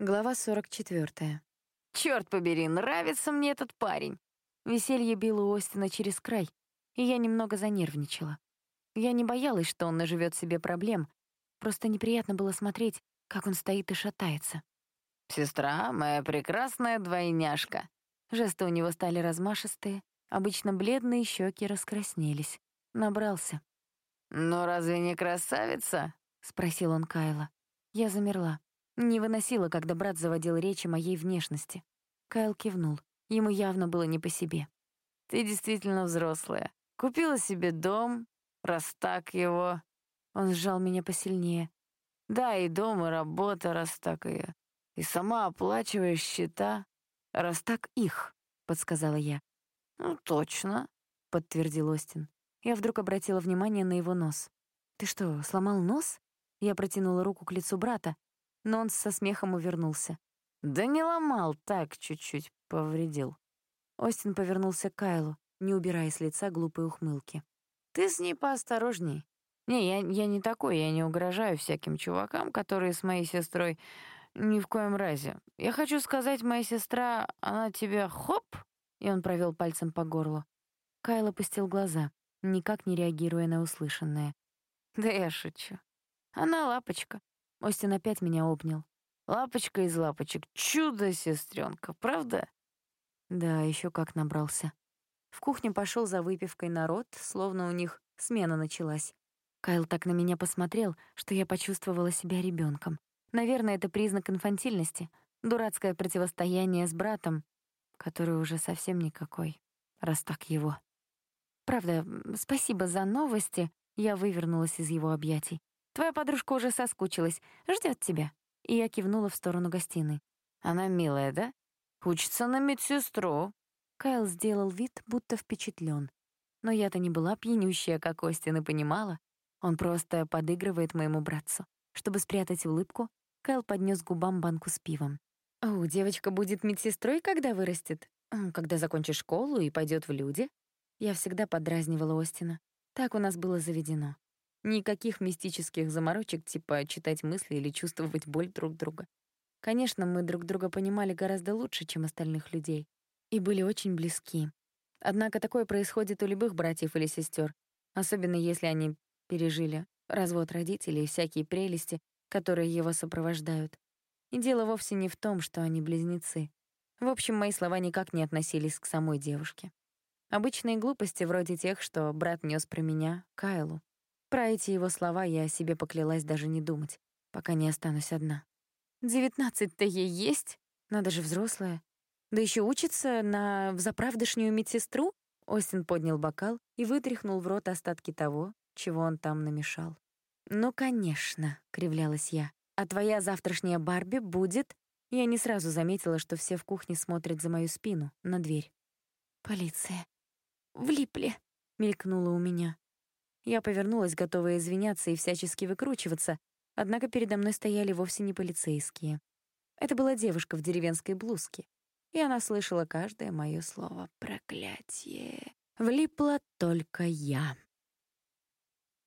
Глава 44. Черт побери, нравится мне этот парень. Веселье било у Остина через край, и я немного занервничала. Я не боялась, что он наживет себе проблем, просто неприятно было смотреть, как он стоит и шатается. «Сестра, моя прекрасная двойняшка». Жесты у него стали размашистые, обычно бледные щеки раскраснелись. Набрался. «Ну разве не красавица?» — спросил он Кайла. Я замерла. Не выносила, когда брат заводил речь о моей внешности. Кайл кивнул. Ему явно было не по себе. «Ты действительно взрослая. Купила себе дом, раз так его...» Он сжал меня посильнее. «Да, и дом, и работа, раз так ее. И сама оплачиваешь счета, раз так их», — подсказала я. «Ну, точно», — подтвердил Остин. Я вдруг обратила внимание на его нос. «Ты что, сломал нос?» Я протянула руку к лицу брата, но он со смехом увернулся. «Да не ломал, так чуть-чуть повредил». Остин повернулся к Кайлу, не убирая с лица глупой ухмылки. «Ты с ней поосторожней. Не, я, я не такой, я не угрожаю всяким чувакам, которые с моей сестрой ни в коем разе. Я хочу сказать, моя сестра, она тебя хоп!» И он провел пальцем по горлу. Кайл опустил глаза, никак не реагируя на услышанное. «Да я шучу. Она лапочка. Остин опять меня обнял. Лапочка из лапочек, чудо, сестренка, правда? Да, еще как набрался. В кухню пошел за выпивкой народ, словно у них смена началась. Кайл так на меня посмотрел, что я почувствовала себя ребенком. Наверное, это признак инфантильности, дурацкое противостояние с братом, который уже совсем никакой, раз так его. Правда, спасибо за новости, я вывернулась из его объятий. Твоя подружка уже соскучилась, ждет тебя». И я кивнула в сторону гостиной. «Она милая, да? Учится на медсестру». Кайл сделал вид, будто впечатлен. Но я-то не была пьянющая, как Остин, и понимала. Он просто подыгрывает моему братцу. Чтобы спрятать улыбку, Кайл поднес губам банку с пивом. «О, девочка будет медсестрой, когда вырастет? Когда закончит школу и пойдет в люди?» Я всегда подразнивала Остина. Так у нас было заведено. Никаких мистических заморочек, типа читать мысли или чувствовать боль друг друга. Конечно, мы друг друга понимали гораздо лучше, чем остальных людей, и были очень близки. Однако такое происходит у любых братьев или сестер, особенно если они пережили развод родителей и всякие прелести, которые его сопровождают. И дело вовсе не в том, что они близнецы. В общем, мои слова никак не относились к самой девушке. Обычные глупости вроде тех, что брат нес про меня Кайлу. Про эти его слова я себе поклялась даже не думать, пока не останусь одна. Девятнадцать-то ей есть, надо же взрослая. Да еще учится на взаправдышнюю медсестру? Остин поднял бокал и вытряхнул в рот остатки того, чего он там намешал. «Ну, конечно», — кривлялась я. «А твоя завтрашняя Барби будет...» Я не сразу заметила, что все в кухне смотрят за мою спину, на дверь. «Полиция. Влипли», — мелькнуло у меня. Я повернулась, готовая извиняться и всячески выкручиваться, однако передо мной стояли вовсе не полицейские. Это была девушка в деревенской блузке, и она слышала каждое мое слово. Проклятие. Влипла только я.